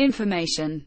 information.